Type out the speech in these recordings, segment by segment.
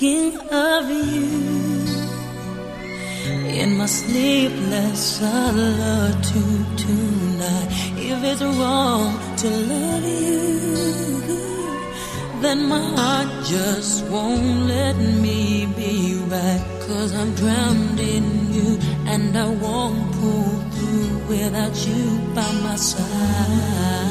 thinking of you in my sleepless solitude tonight. If it's wrong to love you, then my heart just won't let me be right. Cause I'm drowned in you and I won't pull through without you by my side.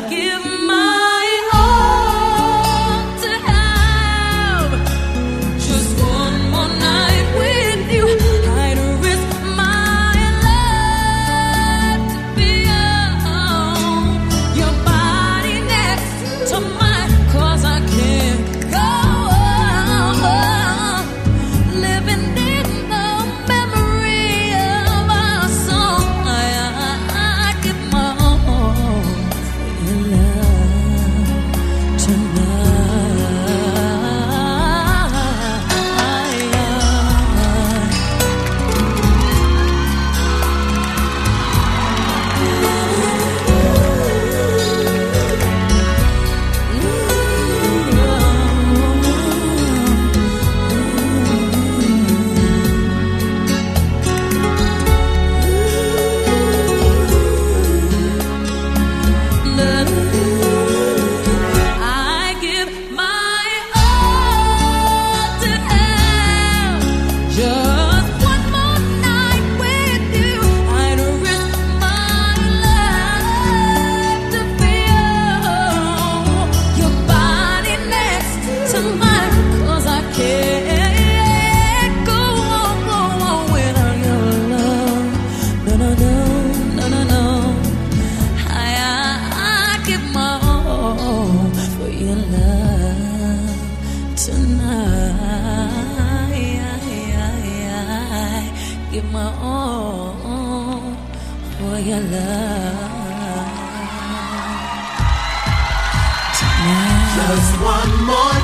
give my all for your love. Tonight. Just one more.